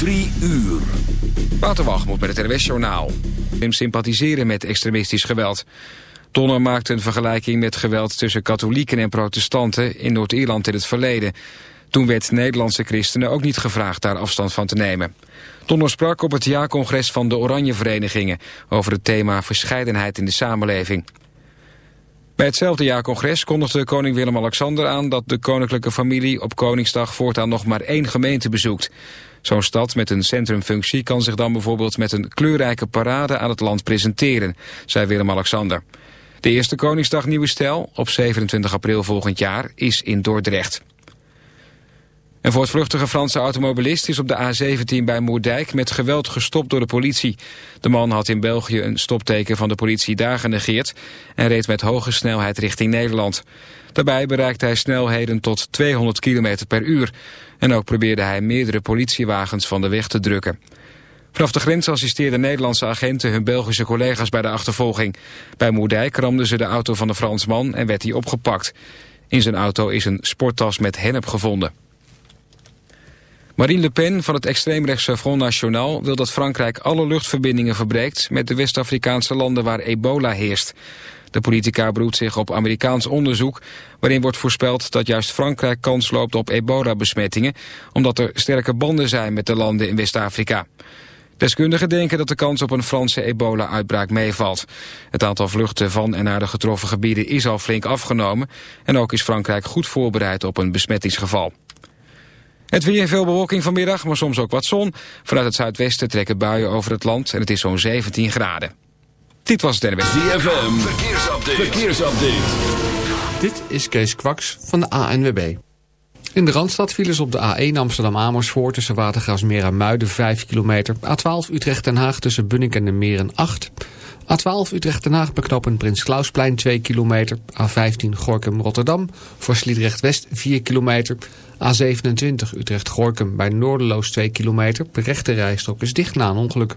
Drie uur. Waterwalgemoed met het RWS Journaal. sympathiseren met extremistisch geweld. Donner maakte een vergelijking met geweld tussen katholieken en protestanten in Noord-Ierland in het verleden. Toen werd Nederlandse christenen ook niet gevraagd daar afstand van te nemen. Donner sprak op het jaarcongres van de Oranje Verenigingen over het thema verscheidenheid in de samenleving. Bij hetzelfde jaarcongres kondigde koning Willem-Alexander aan dat de koninklijke familie op Koningsdag voortaan nog maar één gemeente bezoekt. Zo'n stad met een centrumfunctie kan zich dan bijvoorbeeld met een kleurrijke parade aan het land presenteren, zei Willem-Alexander. De eerste Koningsdag Nieuwe Stijl, op 27 april volgend jaar, is in Dordrecht. Een voortvluchtige Franse automobilist is op de A17 bij Moerdijk met geweld gestopt door de politie. De man had in België een stopteken van de politie daar genegeerd en reed met hoge snelheid richting Nederland. Daarbij bereikte hij snelheden tot 200 km per uur. En ook probeerde hij meerdere politiewagens van de weg te drukken. Vanaf de grens assisteerden Nederlandse agenten hun Belgische collega's bij de achtervolging. Bij Moerdijk ramden ze de auto van de Fransman en werd hij opgepakt. In zijn auto is een sporttas met hennep gevonden. Marine Le Pen van het extreemrechtse Front National wil dat Frankrijk alle luchtverbindingen verbreekt met de West-Afrikaanse landen waar ebola heerst. De politica beroept zich op Amerikaans onderzoek... waarin wordt voorspeld dat juist Frankrijk kans loopt op ebola-besmettingen... omdat er sterke banden zijn met de landen in West-Afrika. Deskundigen denken dat de kans op een Franse ebola-uitbraak meevalt. Het aantal vluchten van en naar de getroffen gebieden is al flink afgenomen... en ook is Frankrijk goed voorbereid op een besmettingsgeval. Het weer veel bewolking vanmiddag, maar soms ook wat zon. Vanuit het zuidwesten trekken buien over het land en het is zo'n 17 graden. Dit was het NWS. ZFM, verkeersupdate. verkeersupdate. Dit is Kees Kwaks van de ANWB. In de Randstad vielen ze op de A1 Amsterdam-Amersfoort... tussen Watergraafsmeer en Muiden 5 kilometer. A12 Utrecht-Den Haag tussen Bunnik en de Meren 8. A12 Utrecht-Den Haag beknopen Prins Klausplein 2 kilometer. A15 Gorkum-Rotterdam voor Sliedrecht-West 4 kilometer. A27 Utrecht-Gorkum bij Noorderloos 2 kilometer. De rechte rijstok is dicht na een ongeluk.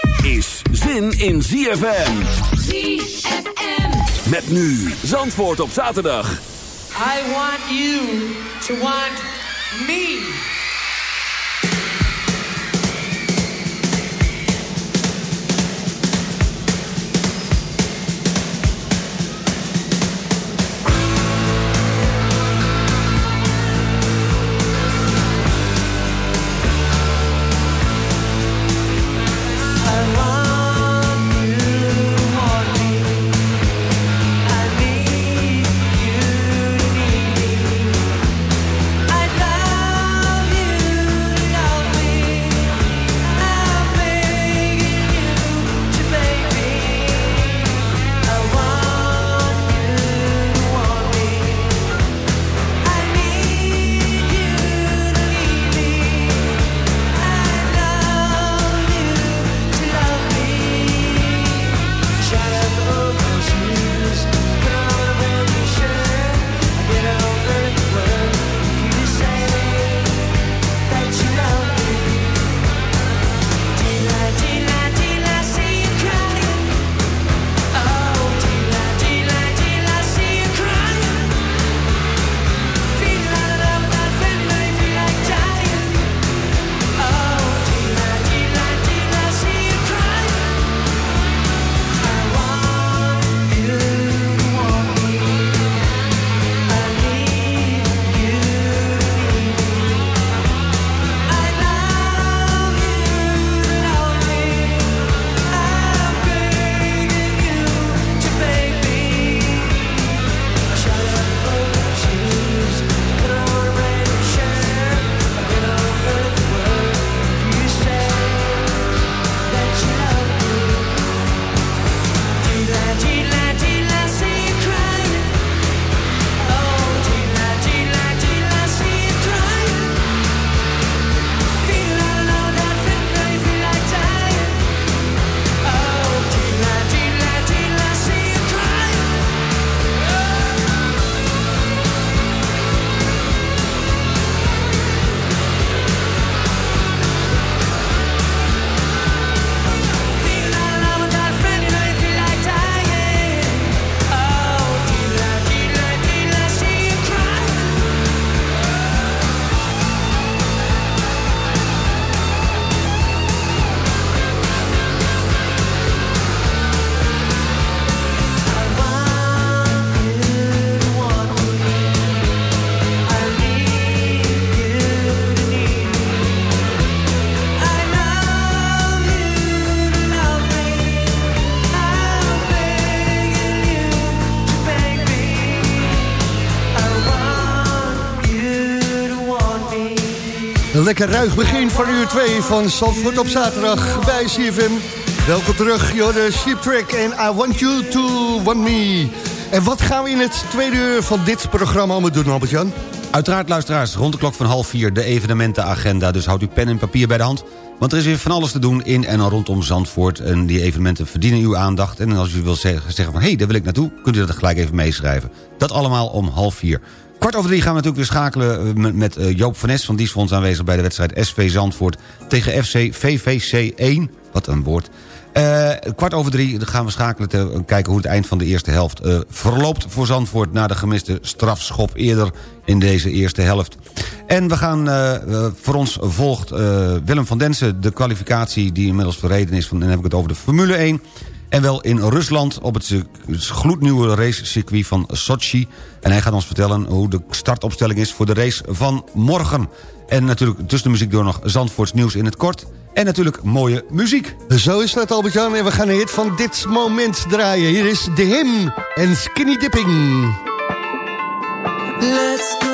is zin in ZFM. ZFM. Met nu Zandvoort op zaterdag. I want you to want me. Ruig begin van uur 2 van Zandvoort op zaterdag bij CFM. Welkom terug, de Ship Track en I Want You To Want Me. En wat gaan we in het tweede uur van dit programma allemaal doen, Albert-Jan? Uiteraard, luisteraars, rond de klok van half vier de evenementenagenda. Dus houd uw pen en papier bij de hand. Want er is weer van alles te doen in en rondom Zandvoort. En die evenementen verdienen uw aandacht. En als u wilt zeggen, zeggen van, hé, hey, daar wil ik naartoe... kunt u dat gelijk even meeschrijven. Dat allemaal om half vier. Kwart over drie gaan we natuurlijk weer schakelen met, met uh, Joop van Nes... van Diesfonds aanwezig bij de wedstrijd SV Zandvoort... tegen FC VVC 1. Wat een woord. Uh, kwart over drie gaan we schakelen te kijken hoe het eind van de eerste helft verloopt voor Zandvoort... na de gemiste strafschop eerder in deze eerste helft. En we gaan, voor ons volgt Willem van Densen de kwalificatie die inmiddels verreden is. Dan heb ik het over de Formule 1. En wel in Rusland op het gloednieuwe racecircuit van Sochi. En hij gaat ons vertellen hoe de startopstelling is voor de race van morgen. En natuurlijk tussen de muziek door nog Zandvoorts nieuws in het kort. En natuurlijk mooie muziek. Zo is dat Albert-Jan. En we gaan een hit van dit moment draaien. Hier is The Him en Skinny Dipping. Let's go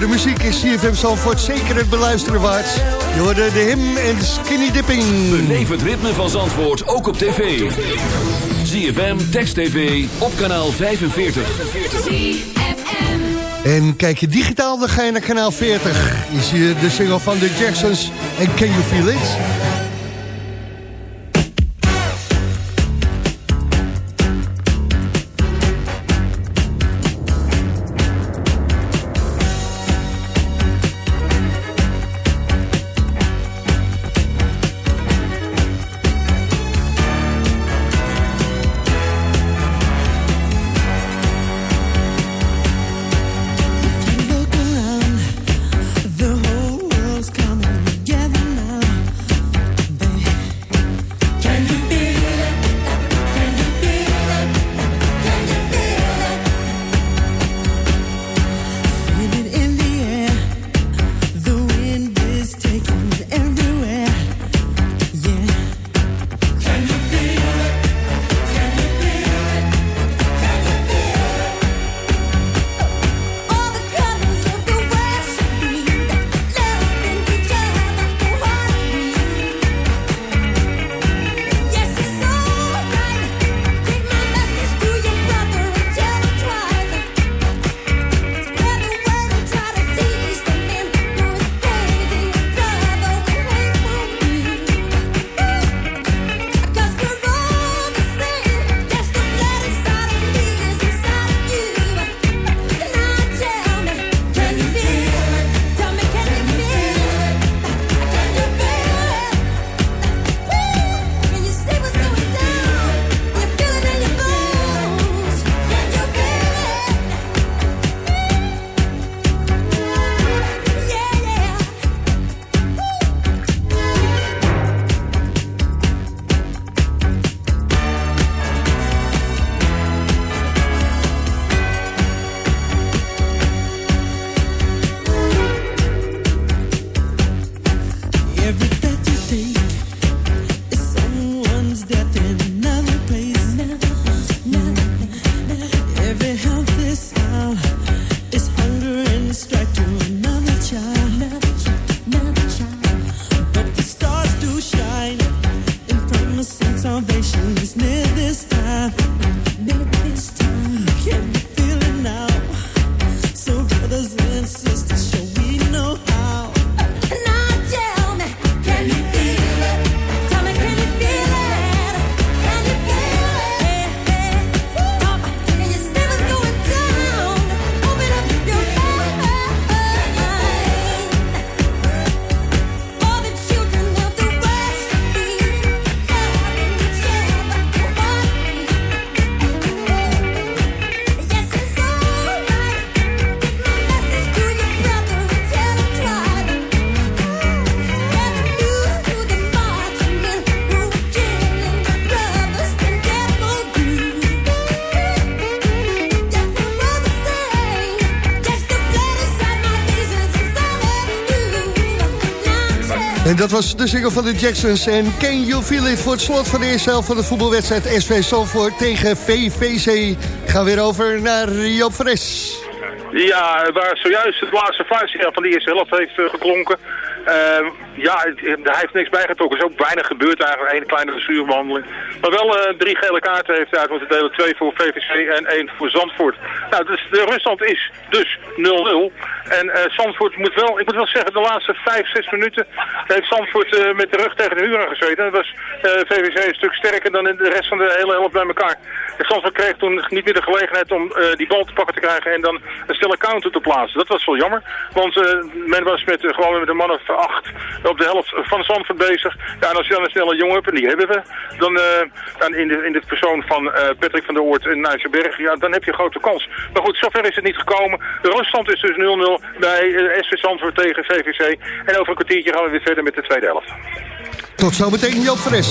de muziek is CFM Zandvoort zeker het beluisteren waard. Je hoorde de Him en de Skinny Dipping. Beleef het ritme van Zandvoort ook op tv. ZFM, Text TV, op kanaal 45. ZFM. En kijk je digitaal, dan ga je naar kanaal 40. Is hier de single van de Jacksons en Can You Feel It? Dat was de single van de Jacksons en Can You Feel It voor het slot van de eerste helft van de voetbalwedstrijd SV Salvoort tegen VVC. Gaan we weer over naar Joop Fres. Ja, waar zojuist het laatste fluitsignaal van de eerste helft heeft eh, geklonken. Ehm, ja, hij heeft niks bijgetrokken. Er is ook weinig gebeurd eigenlijk. Een kleine bestuurbehandeling. Maar wel eh, drie gele kaarten heeft hij uit moeten delen. Twee voor VVC en één voor Zandvoort. Nou, dus de ruststand is dus 0-0. En eh, Zandvoort moet wel, ik moet wel zeggen, de laatste vijf, zes minuten heeft Zandvoort eh, met de rug tegen de muur gezeten. Dat was VVC een stuk sterker dan de rest van de hele helft bij elkaar. En Zandvoort kreeg toen niet meer de gelegenheid om die bal te pakken te krijgen en dan een stille counter te plaatsen. Dat was wel jammer, want men was met, gewoon met een man of acht op de helft van Zandvoort bezig. Ja, en als je dan een snelle jongen hebt, en die hebben we, dan, eh, dan in, de, in de persoon van eh, Patrick van der Oort en Nijsselberg, ja, dan heb je grote kans. Maar goed, zover is het niet gekomen. De ruststand is dus 0-0 bij eh, SV Zandvoort tegen VVC. En over een kwartiertje gaan we weer verder met de tweede helft. Tot zometeen Joop Fres.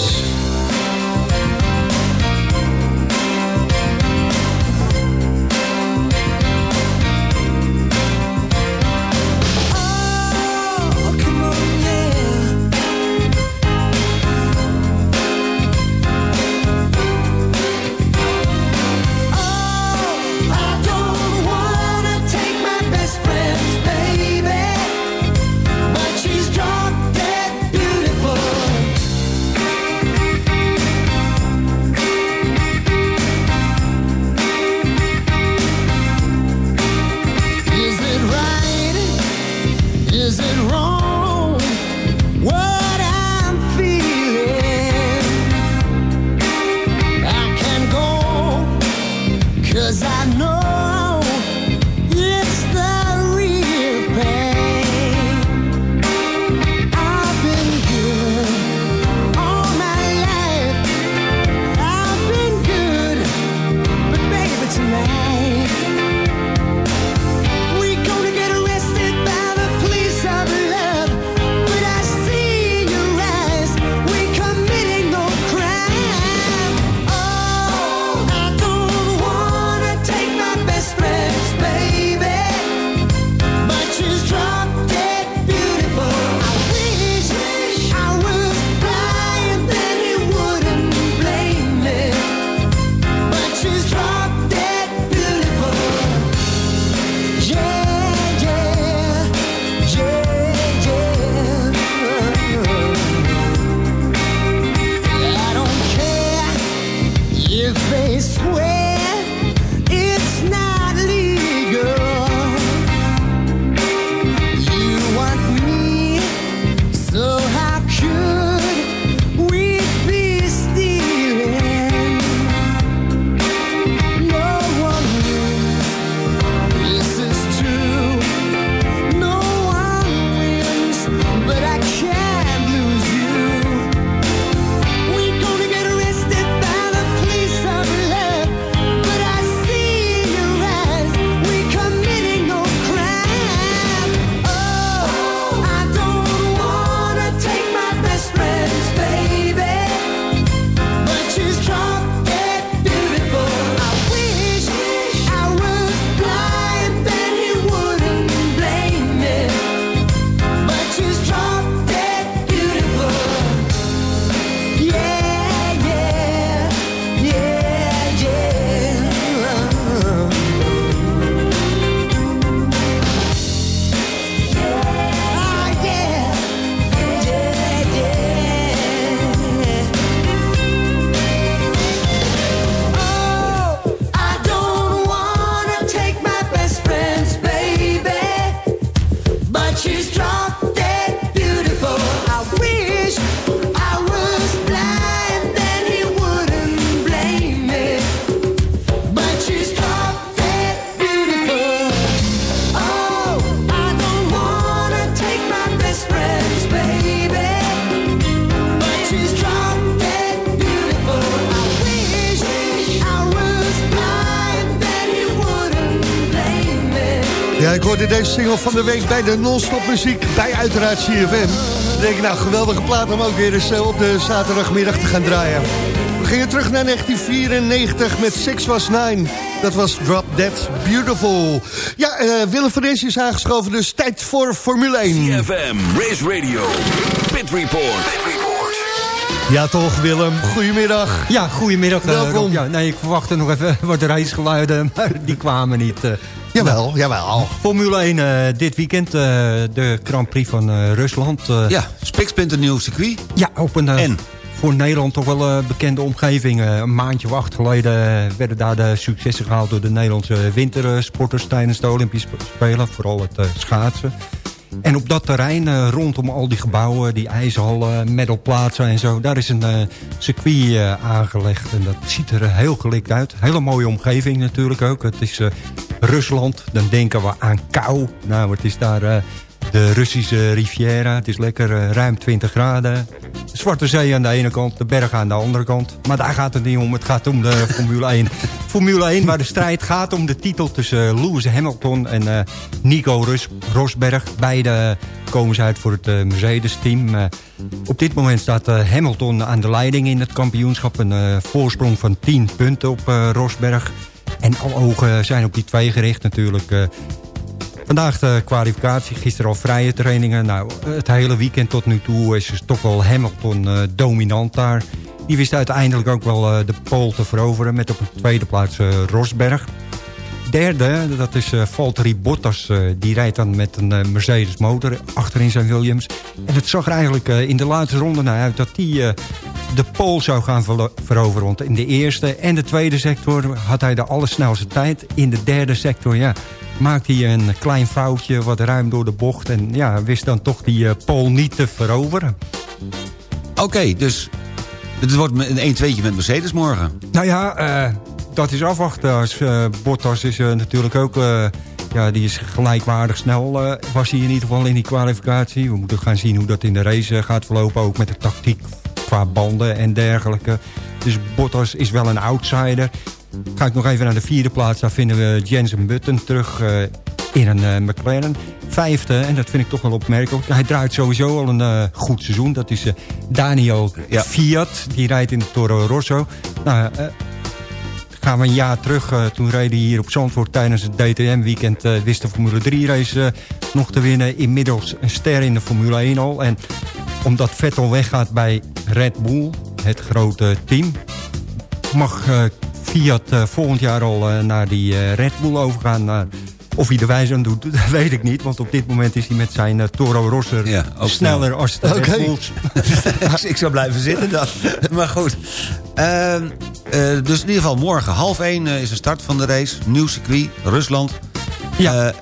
Single van de week bij de non-stop muziek bij uiteraard CFM. Dan denk ik, nou, geweldige plaat om ook weer eens eh, op de zaterdagmiddag te gaan draaien. We gingen terug naar 1994 met Six Was Nine. Dat was Drop Dead Beautiful. Ja, eh, Willem van Dins is aangeschoven, dus tijd voor Formule 1. CFM, Race Radio, Pit Report. Ja toch, Willem. Goedemiddag. Ja, goedemiddag. eh, Welkom. Rob. Ja, nee, ik verwachtte nog even wat racegeluiden, maar die kwamen niet. Jawel, jawel. Formule 1 eh, dit weekend, eh, de Grand Prix van eh, Rusland. Ja, spiksplinternieuw circuit. ja, op een eh, En? voor Nederland toch wel een bekende omgeving. Een maandje of acht geleden werden daar de successen gehaald... door de Nederlandse wintersporters tijdens de Olympische Spelen. Vooral het schaatsen. En op dat terrein, eh, rondom al die gebouwen, die ijshallen, medalplaatsen en zo... daar is een eh, circuit eh, aangelegd en dat ziet er heel gelikt uit. Hele mooie omgeving natuurlijk ook. Het is Rusland, dan denken we aan kou. Nou, het is daar de Russische Riviera. Het is lekker eh, ruim 20 graden. De Zwarte Zee aan de ene kant, de bergen aan de andere kant. Maar daar gaat het niet om, het gaat om de Formule 1. Formule 1 waar de strijd gaat om de titel tussen Lewis Hamilton en eh, Nico Ros Rosberg. Beide komen ze uit voor het eh, Mercedes-team. Eh, op dit moment staat eh, Hamilton aan de leiding in het kampioenschap. Een eh, voorsprong van 10 punten op eh, Rosberg. En alle ogen zijn op die twee gericht natuurlijk. Vandaag de kwalificatie, gisteren al vrije trainingen. Nou, het hele weekend tot nu toe is dus toch wel Hamilton eh, dominant daar. Die wist uiteindelijk ook wel eh, de pole te veroveren... met op de tweede plaats eh, Rosberg. Derde, dat is Valtteri Bottas. die rijdt dan met een Mercedes motor achterin zijn Williams. En het zag er eigenlijk in de laatste ronde naar uit... dat die de pole zou gaan veroveren. Want in de eerste en de tweede sector had hij de allersnelste tijd. In de derde sector, ja, maakte hij een klein foutje... wat ruim door de bocht. En ja, wist dan toch die eh, pole niet te veroveren. Oké, dus het wordt een 1-2'tje met Mercedes morgen. Nou ja, eh, dat is afwachten. Als, uh, Bottas is uh, natuurlijk ook... Uh, ja, die is gelijkwaardig snel, was hij in ieder geval in die kwalificatie. We moeten gaan zien hoe dat in de race gaat verlopen. Ook met de tactiek qua banden en dergelijke. Dus Bottas is wel een outsider. Ga ik nog even naar de vierde plaats. Daar vinden we Jensen Button terug in een McLaren. Vijfde, en dat vind ik toch wel opmerkelijk. Hij draait sowieso al een uh, goed seizoen. Dat is Daniel ja. Fiat. Die rijdt in de Toro Rosso. Nou, gaan we een jaar terug. toen reed hij hier op Zandvoort tijdens het DTM-weekend. wist de Formule 3-race nog te winnen. Inmiddels een ster in de Formule 1 al. En omdat Vettel weggaat bij Red Bull, het grote team... mag Fiat volgend jaar al naar die Red Bull overgaan... Of hij de wijze aan doet, dat weet ik niet. Want op dit moment is hij met zijn uh, Toro Rosser ja, sneller als de okay. ik zou blijven zitten dan. maar goed. Uh, uh, dus in ieder geval morgen half één uh, is de start van de race. Nieuw circuit, Rusland. Ja.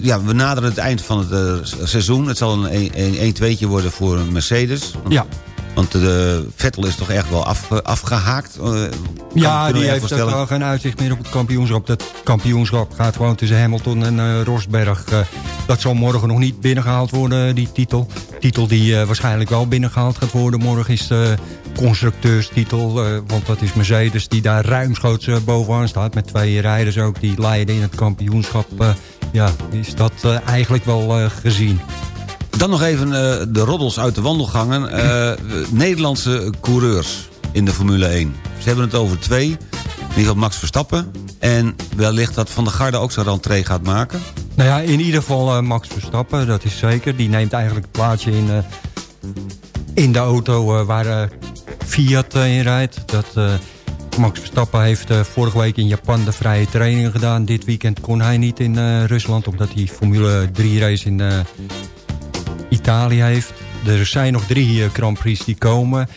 ja, we naderen het eind van het seizoen. Het zal een 1-2'tje worden voor Mercedes. Ja. Want de Vettel is toch echt wel afgehaakt? Uh, ja, die heeft ook wel geen uitzicht meer op het kampioenschap. Dat kampioenschap gaat gewoon tussen Hamilton en uh, Rosberg. Uh, dat zal morgen nog niet binnengehaald worden, die titel. Titel die waarschijnlijk wel binnengehaald gaat worden. Morgen is de constructeurstitel. want dat is Mercedes die daar ruimschoots bovenaan staat. Met twee rijders ook die leiden in het kampioenschap. ja, is dat eigenlijk wel gezien. Dan nog even uh, de roddels uit de wandelgangen. Uh, Nederlandse coureurs in de Formule 1. Ze hebben het over twee. Ieder geval Max Verstappen. En wellicht dat Van der Garde ook zijn rentree gaat maken. Nou ja, in ieder geval uh, Max Verstappen, dat is zeker. Die neemt eigenlijk het plaatsje in, in de auto waar Fiat in rijdt. Dat... Max Verstappen heeft vorige week in Japan de vrije trainingen gedaan. Dit weekend kon hij niet in Rusland... omdat hij Formule 3 race in Italië heeft. Er zijn nog drie uh, Grand Prix die komen.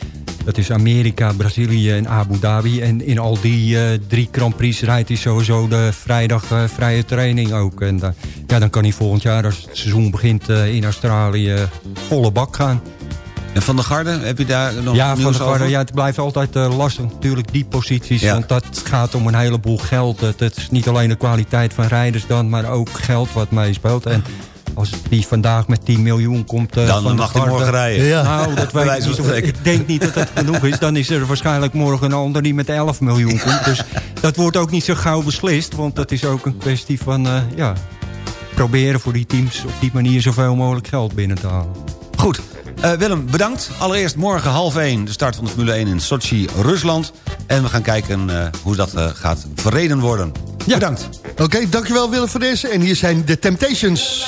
Dat is Amerika, Brazilië en Abu Dhabi. En in al die uh, drie Grand Prix rijdt hij sowieso de vrijdag uh, vrije training ook. En ja, dan kan hij volgend jaar, als het seizoen begint in Australië, volle bak gaan. En Van der Garde, heb je daar nog Ja, Van der Garde, ja, het blijft altijd lastig natuurlijk, die posities. Want dat gaat om een heleboel geld. Het, het, is niet alleen de kwaliteit van rijders dan, maar ook geld wat meespeelt. En als die vandaag met 10 miljoen komt... Uh, dan van mag hij morgen rijden. Ja. Nou, dat weet ik niet. Ik denk niet dat dat genoeg is. Dan is er waarschijnlijk morgen een ander die met 11 miljoen komt. Dus dat wordt ook niet zo gauw beslist. Want dat is ook een kwestie van... Uh, ja, proberen voor die teams op die manier zoveel mogelijk geld binnen te halen. Goed. Uh, Willem, bedankt. Allereerst morgen half 1 de start van de Formule 1 in Sochi, Rusland. En we gaan kijken uh, hoe dat uh, gaat verreden worden. Ja. Bedankt. Oké, okay, dankjewel Willem voor deze. En hier zijn de Temptations.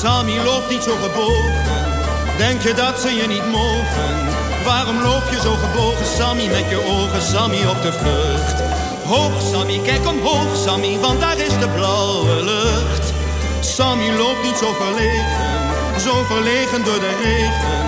Sammy loopt niet zo gebogen, denk je dat ze je niet mogen? Waarom loop je zo gebogen, Sammy, met je ogen, Sammy op de vlucht? Hoog, Sammy, kijk omhoog, Sammy, want daar is de blauwe lucht. Sammy loopt niet zo verlegen, zo verlegen door de regen.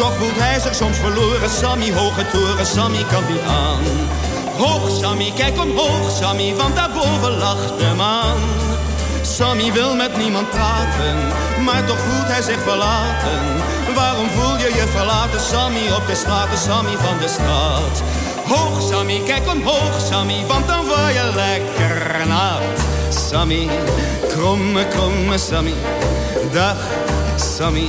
Toch voelt hij zich soms verloren, Sammy hoge toren, Sammy kan niet aan. Hoog Sammy, kijk omhoog Sammy, want daarboven lacht de maan. Sammy wil met niemand praten, maar toch voelt hij zich verlaten. Waarom voel je je verlaten, Sammy, op de straat, Sammy van de straat? Hoog Sammy, kijk omhoog Sammy, want dan word je lekker nat. Sammy, kromme, kromme Sammy, dag Sammy,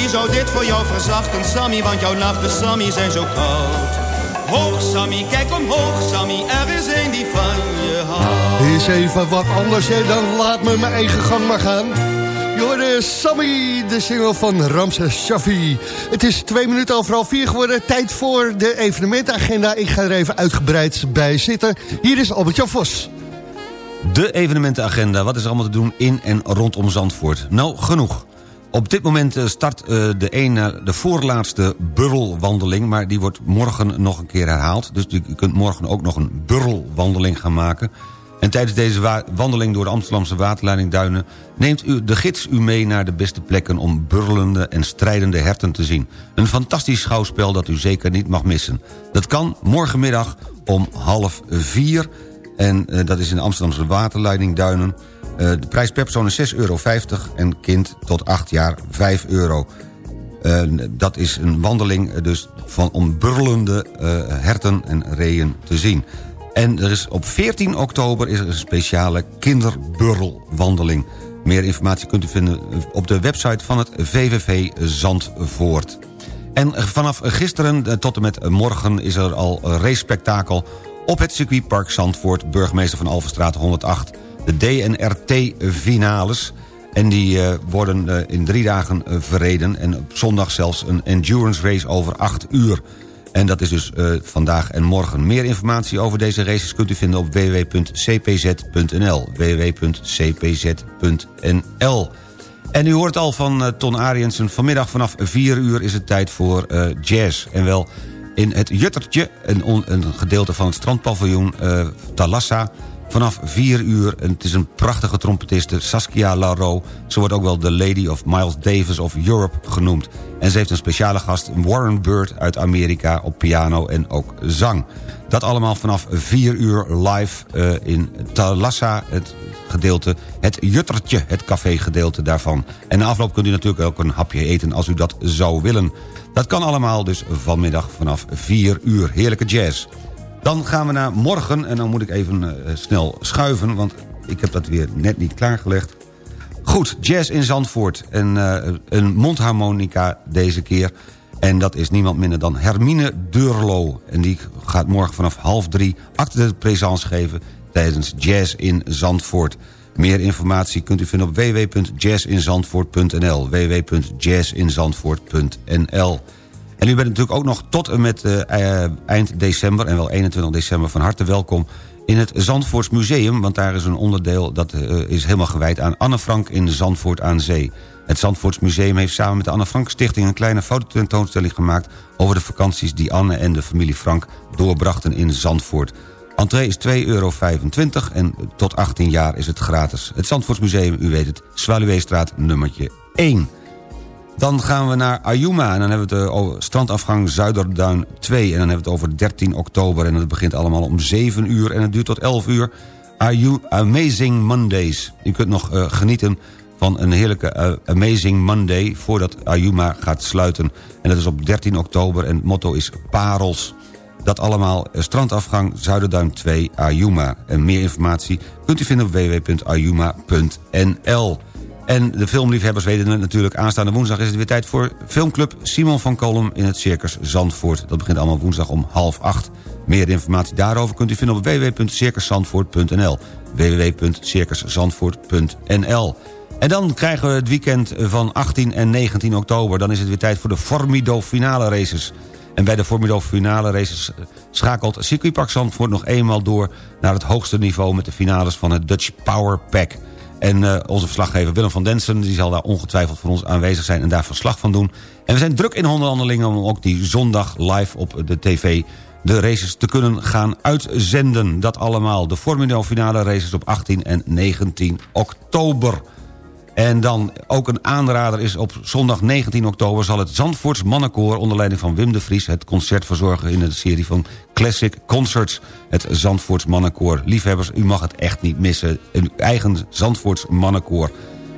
Wie zou dit voor jou verzachten, Sammy, want jouw nachten, Sammy, zijn zo koud. Hoog Sammy, kijk omhoog Sammy, er is een die van je houdt. Is even wat anders hè, dan laat me mijn eigen gang maar gaan. Jorde Sammy, de single van Ramses Shafi. Het is twee minuten over half vier geworden. Tijd voor de evenementagenda. Ik ga er even uitgebreid bij zitten. Hier is Albert-Jan Vos. De evenementenagenda, wat is er allemaal te doen in en rondom Zandvoort? Nou, genoeg. Op dit moment eh, start eh, de, ene, de voorlaatste burrelwandeling... maar die wordt morgen nog een keer herhaald. Dus u kunt morgen ook nog een burrelwandeling gaan maken. En tijdens deze wandeling door de Amsterdamse waterleiding Duinen... neemt u de gids u mee naar de beste plekken... om burlende en strijdende herten te zien. Een fantastisch schouwspel dat u zeker niet mag missen. Dat kan morgenmiddag om half vier... En uh, dat is in de Amsterdamse waterleiding Duinen. Uh, de prijs per persoon is 6,50 euro en kind tot 8 jaar 5 euro. Uh, dat is een wandeling dus van, om burlende herten en reeën te zien. En er is op 14 oktober is er een speciale kinderburrelwandeling. Meer informatie kunt u vinden op de website van het VVV Zandvoort. En vanaf gisteren tot en met morgen is er al een race-spektakel op het circuitpark Zandvoort, burgemeester van Alverstraat 108. De DNRT-finales. En die uh, worden uh, in drie dagen uh, verreden. En op zondag zelfs een endurance race over acht uur. En dat is dus vandaag en morgen. Meer informatie over deze races kunt u vinden op www.cpz.nl. www.cpz.nl En u hoort al van Ton Ariensen. Vanmiddag vanaf 4 uur is het tijd voor jazz. En wel in het Juttertje, een, een gedeelte van het strandpaviljoen Talassa... vanaf 4 uur. En het is een prachtige trompetiste, Saskia Laro. Ze wordt ook wel de Lady of Miles Davis of Europe genoemd. En ze heeft een speciale gast, Warren Bird uit Amerika... op piano en ook zang. Dat allemaal vanaf 4 uur live uh, in Talassa, het gedeelte... het Juttertje, het café-gedeelte daarvan. En na afloop kunt u natuurlijk ook een hapje eten als u dat zou willen... Dat kan allemaal dus vanmiddag vanaf 4 uur. Heerlijke jazz. Dan gaan we naar morgen. En dan moet ik even uh, snel schuiven, want ik heb dat weer net niet klaargelegd. Goed, jazz in Zandvoort. En uh, een mondharmonica deze keer. En dat is niemand minder dan Hermine Deurlo. En die gaat morgen vanaf half drie acte de présence geven... tijdens Jazz in Zandvoort. Meer informatie kunt u vinden op www.jazzinzandvoort.nl www.jazzinzandvoort.nl En u bent natuurlijk ook nog tot en met uh, eind december... en wel 21 december van harte welkom in het Zandvoorts Museum... want daar is een onderdeel dat uh, is helemaal gewijd aan Anne Frank in Zandvoort aan Zee. Het Zandvoorts Museum heeft samen met de Anne Frank Stichting... een kleine fototentoonstelling gemaakt over de vakanties... die Anne en de familie Frank doorbrachten in Zandvoort. Entree is 2,25 euro en tot 18 jaar is het gratis. Het Zandvoortsmuseum, u weet het, Swaluweestraat nummertje 1. Dan gaan we naar Ayuma en dan hebben we het eh, over strandafgang Zuiderduin 2. En dan hebben we het over 13 oktober en het begint allemaal om 7 uur en het duurt tot 11 uur. Ayu Amazing Mondays. U kunt nog uh, genieten van een heerlijke uh, Amazing Monday voordat Ayuma gaat sluiten. En dat is op 13 oktober en het motto is Parels. Dat allemaal strandafgang Zuiderduin 2 Ayuma. En meer informatie kunt u vinden op www.ayuma.nl. En de filmliefhebbers weten het natuurlijk. Aanstaande woensdag is het weer tijd voor filmclub Simon van Kolm in het Circus Zandvoort. Dat begint allemaal woensdag om half acht. Meer informatie daarover kunt u vinden op www.circuszandvoort.nl www.circuszandvoort.nl En dan krijgen we het weekend van 18 en 19 oktober. Dan is het weer tijd voor de Formido finale races. En bij de Formido finale races schakelt Circuitpark Zandvoort nog eenmaal door... naar het hoogste niveau met de finales van het Dutch Power Pack... En uh, onze verslaggever Willem van Densen die zal daar ongetwijfeld voor ons aanwezig zijn... en daar verslag van doen. En we zijn druk in onderhandelingen om ook die zondag live op de tv... de races te kunnen gaan uitzenden. Dat allemaal. De Formula finale races op 18 en 19 oktober. En dan ook een aanrader is op zondag 19 oktober... zal het Zandvoorts Mannenkoor onder leiding van Wim de Vries... het concert verzorgen in de serie van Classic Concerts. Het Zandvoorts Mannenkoor. Liefhebbers, u mag het echt niet missen. Een eigen Zandvoorts Mannenkoor.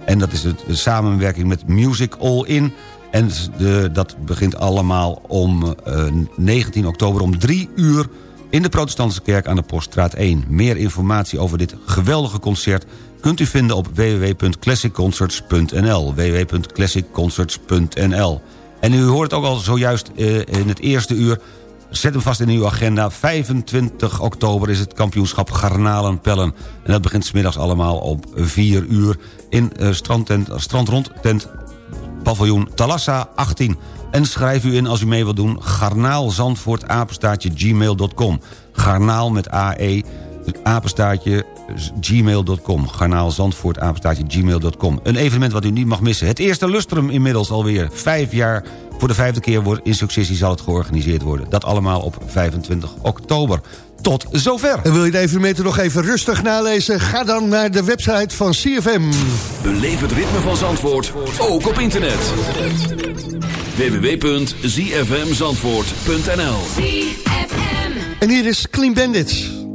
En dat is de samenwerking met Music All In... En de, dat begint allemaal om uh, 19 oktober om 3 uur... in de protestantse kerk aan de Poststraat 1. Meer informatie over dit geweldige concert kunt u vinden op www.classicconcerts.nl www.classicconcerts.nl En u hoort ook al zojuist uh, in het eerste uur... Zet hem vast in uw agenda. 25 oktober is het kampioenschap Garnalenpellen. En dat begint smiddags allemaal op 4 uur... in uh, strandtent, strandrondtent paviljoen Talassa 18. En schrijf u in als u mee wilt doen... garnaalzandvoort apenstaartje gmail.com. Garnaal met AE apenstaartje gmail.com. Garnaal Zandvoort, apenstaartje gmail.com. Een evenement wat u niet mag missen. Het eerste lustrum inmiddels alweer. Vijf jaar, voor de vijfde keer wordt in successie zal het georganiseerd worden. Dat allemaal op 25 oktober. Tot zover. En wil je de evenementen nog even rustig nalezen? Ga dan naar de website van CFM. Beleef het ritme van Zandvoort, ook op internet. www.zfmzandvoort.nl En hier is Clean Bandits.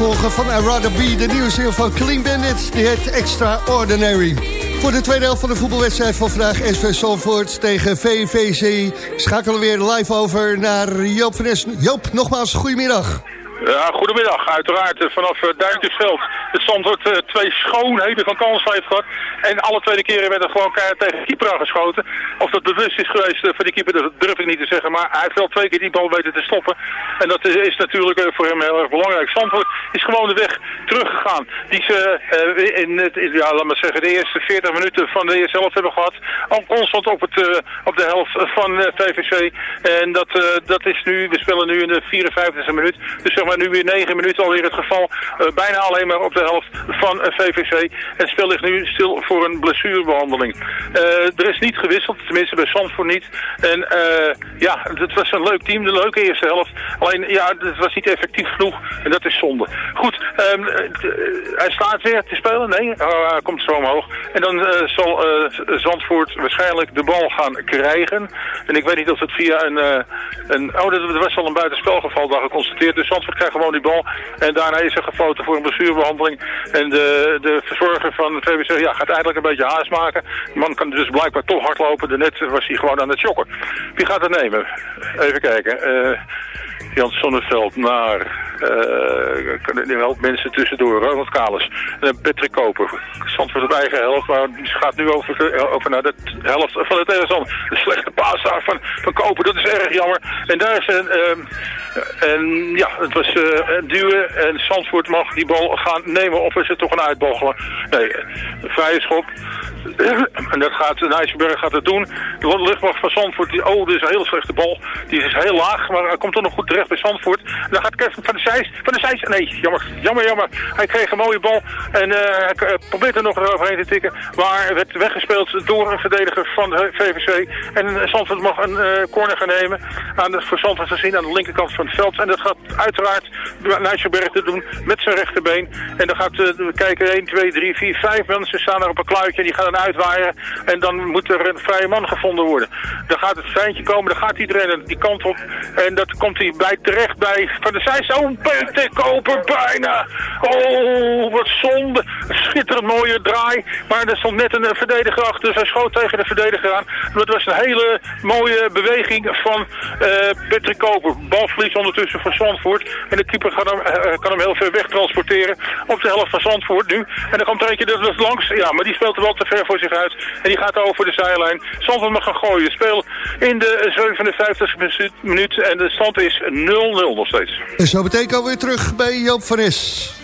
Opvolger van I Rather de nieuwe single van Clean Bandit, die heet Extraordinary. Voor de tweede helft van de voetbalwedstrijd van vandaag SV Salford tegen VVC schakelen we weer live over naar Joop van. Joop, nogmaals, goedemiddag. Ja, goedemiddag. Uiteraard eh, vanaf uh, Duintjesveld. Het Zandvoort uh, twee schoonheden van kansen heeft gehad. En alle tweede keren werd er gewoon keihard tegen keeper aangeschoten. Of dat bewust is geweest uh, voor die keeper, dat durf ik niet te zeggen. Maar hij heeft wel twee keer die bal weten te stoppen. En dat is, natuurlijk voor hem heel erg belangrijk. Zandvoort is gewoon de weg teruggegaan. Die ze in, het, ja, laat maar zeggen, de eerste 40 minuten van de eerste helft hebben gehad. Al constant op, het, op de helft van VVC. En dat, dat is nu, we spelen nu in de 54e minuut. Dus zeg maar nu weer 9 minuten alweer het geval. bijna alleen maar op de helft van VVC. En het spel ligt nu stil voor een blessurebehandeling. Uh, er is niet gewisseld, tenminste bij Zandvoort niet. En uh, ja, het was een leuk team, de leuke eerste helft. Alleen, ja, het was niet effectief genoeg en dat is zonde. Goed, um, hij staat weer te spelen? Nee, hij komt zo omhoog. En dan uh, zal Zandvoort waarschijnlijk de bal gaan krijgen. En ik weet niet of het via een... een oh, er was al een buitenspelgeval daar geconstateerd. Dus Zandvoort krijgt gewoon die bal. En daarna is er gefloten voor een blessurebehandeling. En de, de verzorger van het VWC ja, gaat eigenlijk een beetje haast maken. De man kan dus blijkbaar toch hardlopen. Daarnet was hij gewoon aan het chokken. Wie gaat het nemen? Even kijken. Uh, Sonneveld naar... Uh, er helpt mensen tussendoor. Ronald Kalis. Uh, Patrick Koper. Zandvoort op eigen helft. Maar ze gaat nu over, over naar de helft van het tegenstander. De slechte paas daar van, van Koper. Dat is erg jammer. En daar is een... en ja, het was een duwen. En Zandvoort mag die bal gaan nemen. Of is het toch een uitbogelen? Nee, vrije schop. En dat gaat, Nijsselberg gaat het doen. De luchtmacht van Zandvoort, oh, dit is een heel slechte bal. Die is heel laag, maar hij komt toch nog goed terecht bij Zandvoort. En dan gaat Kevin van de Zijs, van de Zijs, nee, jammer, jammer, jammer. Hij kreeg een mooie bal en uh, hij probeert er nog eroverheen te tikken. Maar werd weggespeeld door een verdediger van de VVC. En Zandvoort mag een corner gaan nemen. Aan de, voor Zandvoort gezien aan de linkerkant van het veld. En dat gaat uiteraard Nijsselberg te doen met zijn rechterbeen. En dan gaat, we kijken, 1, 2, 3, 4, 5 mensen staan er op een kluitje. Die gaan uitwaaien. En dan moet er een vrije man gevonden worden. Dan gaat het seintje komen, dan gaat iedereen die kant op. En dat komt hij bij terecht bij Van de Zijs. Oh, Peter Koper bijna. Oh, wat zonde. Schitterend mooie draai. Maar er stond net een verdediger achter. Dus hij schoot tegen de verdediger aan. Dat was een hele mooie beweging van uh, Patrick Koper. Balverlies ondertussen voor Zandvoort. En de keeper kan hem, uh, kan hem heel ver weg transporteren. Op de helft van Zandvoort nu. En dan komt er eentje dat langs. Ja, maar die speelt er wel te ver voor zich uit. En die gaat over de zijlijn. Zandvoort mag gaan gooien. Speel in de 57 minuut. En de stand is 0-0 nog steeds. En zo betekent alweer terug bij Joop van Es.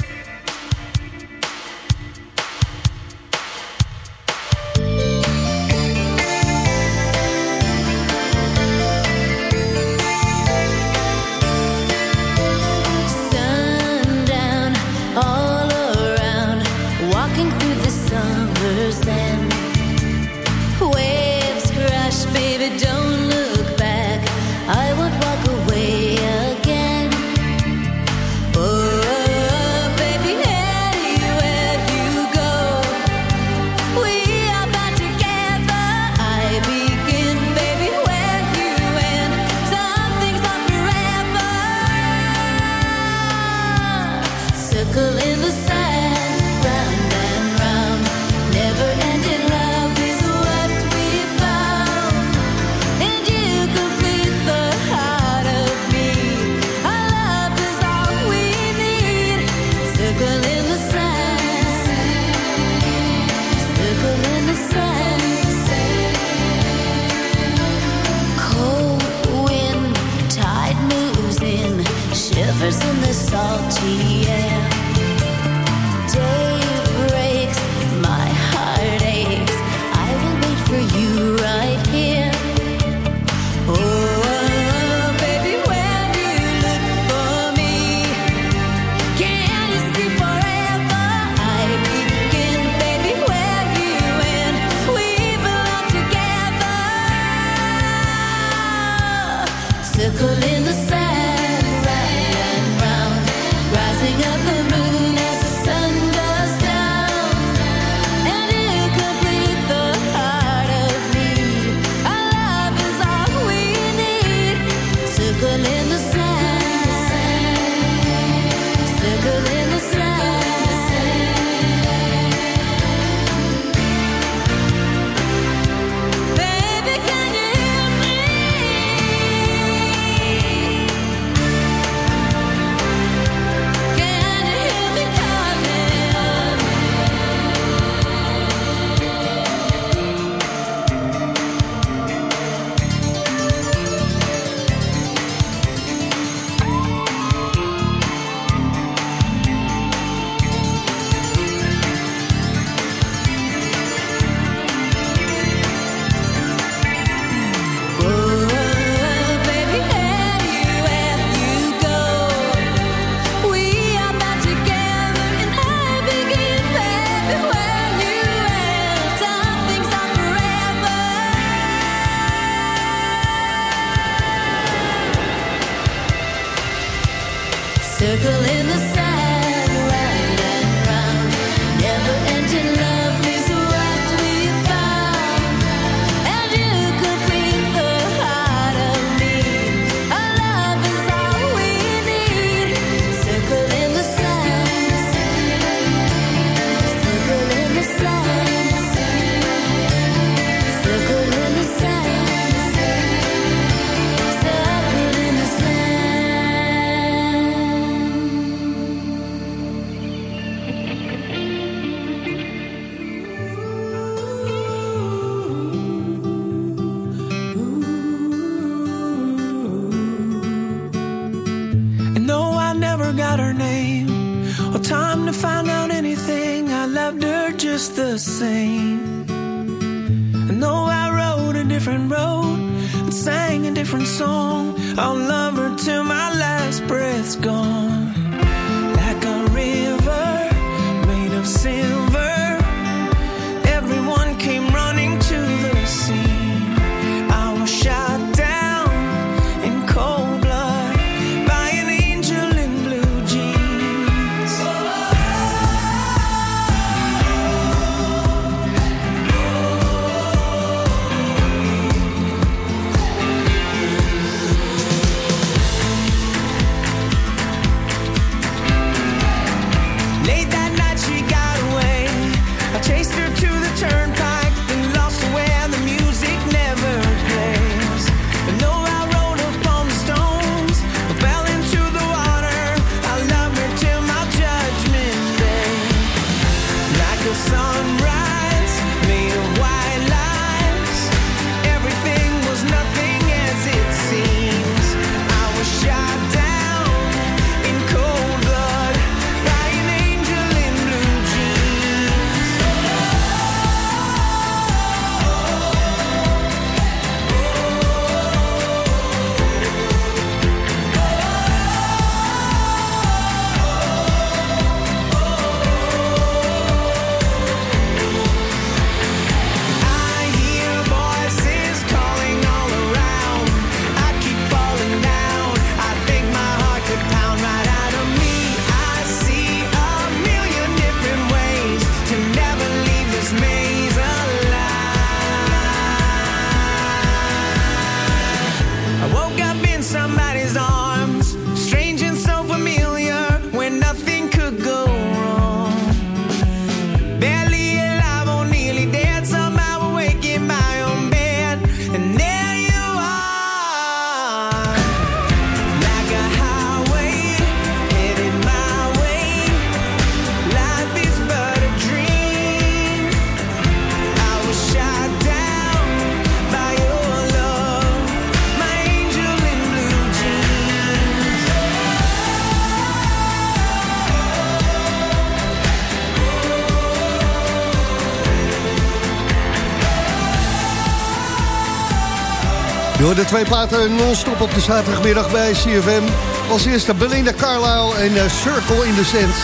Door de twee platen non-stop op de zaterdagmiddag bij CFM. Als eerste Belinda Carlisle en eh, Circle in the Sand.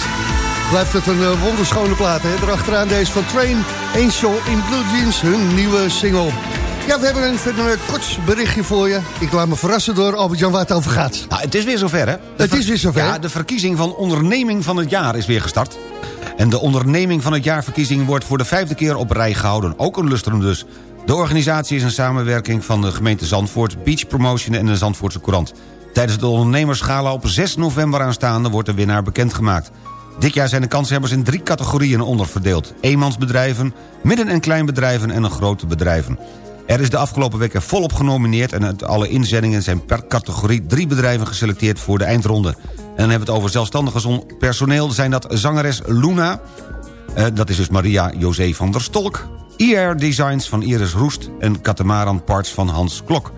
Blijft het een eh, wonderschone plaat. Hè? Erachteraan deze van Train, Angel in Blue Jeans, hun nieuwe single. Ja, we hebben een, een, eh, kort berichtje voor je. Ik laat me verrassen door Albert-Jan waar het over gaat. Nou, het is weer zover, hè? De Het is weer zover. Ja, de verkiezing van onderneming van het jaar is weer gestart. En de onderneming van het jaarverkiezing wordt voor de vijfde keer op rij gehouden. Ook een lustrum dus. De organisatie is een samenwerking van de gemeente Zandvoort... Beach Promotion en de Zandvoortse Courant. Tijdens de ondernemerschala op 6 november aanstaande... wordt de winnaar bekendgemaakt. Dit jaar zijn de kanshebbers in drie categorieën onderverdeeld. Eenmansbedrijven, midden- en kleinbedrijven en grote bedrijven. Er is de afgelopen weken volop genomineerd... en uit alle inzendingen zijn per categorie drie bedrijven geselecteerd voor de eindronde. En dan hebben we het over zelfstandig personeel. Zijn dat zangeres Luna, eh, dat is dus Maria José van der Stolk... IR Designs van Iris Roest en Catamaran Parts van Hans Klok.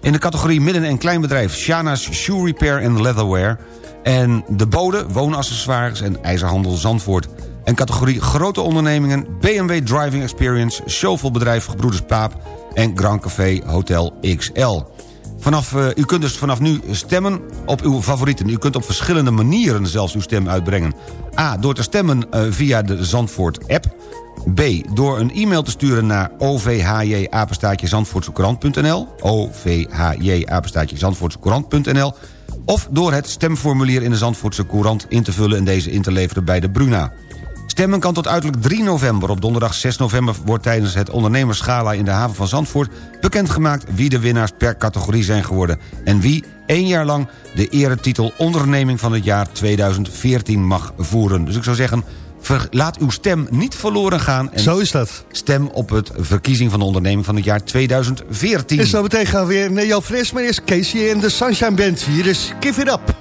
In de categorie midden- en kleinbedrijf Shana's Shoe Repair and Leatherware... en De Bode, Woonaccessoires en IJzerhandel Zandvoort. En categorie grote ondernemingen BMW Driving Experience... Shovelbedrijf Gebroeders Paap en Grand Café Hotel XL. Vanaf, eh, u kunt dus vanaf nu stemmen op uw favorieten. U kunt op verschillende manieren zelfs uw stem uitbrengen. A. Door te stemmen eh, via de Zandvoort-app. B. Door een e-mail te sturen naar ovhj-zandvoortsecourant.nl ovhj-zandvoortsecourant.nl of door het stemformulier in de Zandvoortse Courant in te vullen... en deze in te leveren bij de Bruna. Stemmen kan tot uiterlijk 3 november. Op donderdag 6 november wordt tijdens het ondernemerschala in de haven van Zandvoort... bekendgemaakt wie de winnaars per categorie zijn geworden... en wie één jaar lang de eretitel onderneming van het jaar 2014 mag voeren. Dus ik zou zeggen, laat uw stem niet verloren gaan... En Zo is dat. Stem op het verkiezing van de onderneming van het jaar 2014. En zo meteen gaan we weer naar Jan Fres, maar eerst Casey en de Sunshine Band. Hier is Give It Up.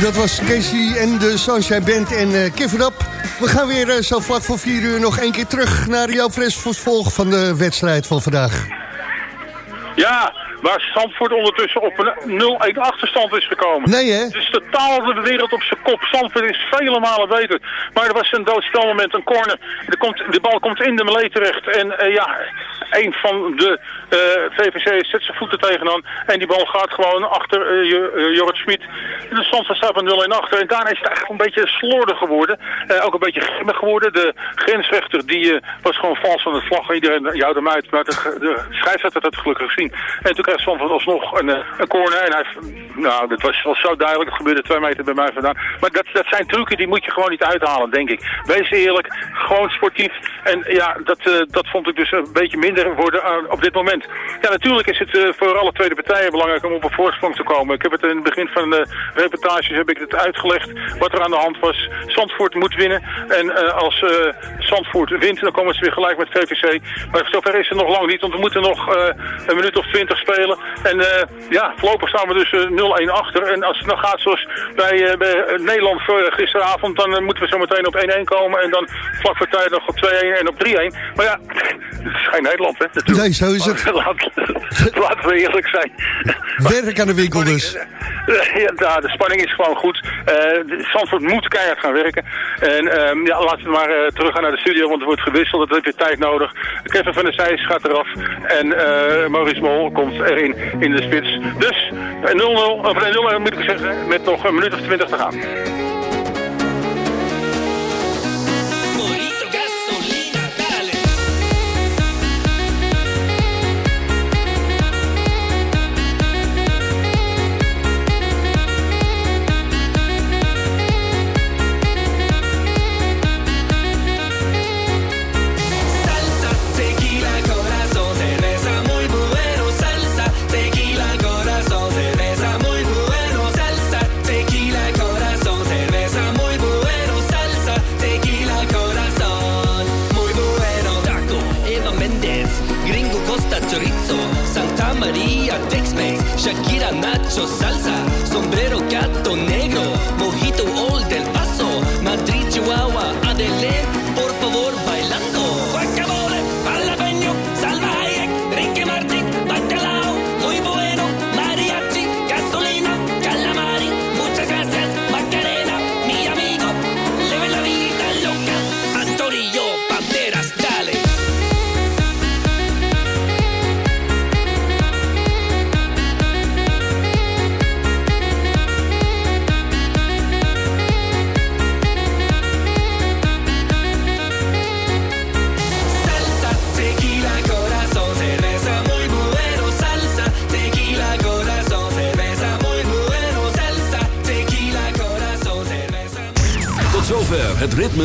Dat was Casey en de Sunshine Band en eh Give. We gaan weer eh, zo vlak voor 4 uur nog één keer terug naar voor het volg van de wedstrijd van vandaag. Ja, waar Zandvoort ondertussen op een 0-1 achterstand is gekomen. Nee, hè? Het is totaal de wereld op zijn kop. Zandvoort is vele malen beter. Maar er was een doodspelmoment, een corner. De, komt, de bal komt in de melee terecht. En eh, ja, een van de eh, VVC zet zijn voeten tegenaan. En die bal gaat gewoon achter eh, Jorrit Smit. De Zandvoort staat met 0-1 achter. En daarna is het eigenlijk een beetje slordig geworden. Ook een beetje grimmig geworden. De grensrechter die was gewoon vals van het vlag. Iedereen jouwde hem uit. Maar de, de scheidsrechter had het gelukkig gezien. En toen krijgt Zandvoort alsnog een, eh, een corner. En hij, nou, dat was, was zo duidelijk. Het gebeurde twee meter bij mij vandaan. Maar dat, dat zijn trucken die moet je gewoon niet uithalen, denk ik. Wees eerlijk, gewoon sportief. En ja, dat, eh, dat vond ik dus een beetje minder worden eh, op dit moment. Ja, natuurlijk is het voor alle tweede partijen belangrijk om op een voorsprong te komen. Ik heb het in het begin van de reportages heb ik het uitgelegd wat er aan de hand was. Zandvoort moet winnen. En als Zandvoort wint, dan komen ze weer gelijk met VVC. Maar zover is het nog lang niet, want we moeten nog een minuut of twintig spelen. En eh, ja, voorlopig staan we dus eh, 0-1 achter. En als het nou gaat zoals bij, eh, bij eh, Nederland voor, gisteravond, dan moeten we zo meteen op 1-1 komen. En dan vlak voor tijd nog op 2-1 en op 3-1. Maar ja, het is geen Nederland, hè? natuurlijk. Nee, zo is het. Laat- Laten we eerlijk zijn. Werk aan de winkel dus. Ja, de spanning is gewoon goed. De Zandvoort moet keihard gaan werken. En ehm, ja, laten we maar eh, terug gaan naar de studio, want er wordt gewisseld. Dat heb je tijd nodig. Kevin van der Zijs gaat eraf. En eh, Maurice Mol komt erin in de spits. Dus eh, 0-0, of nee, 0-1 moet ik zeggen, met nog een minuut of 20 te gaan.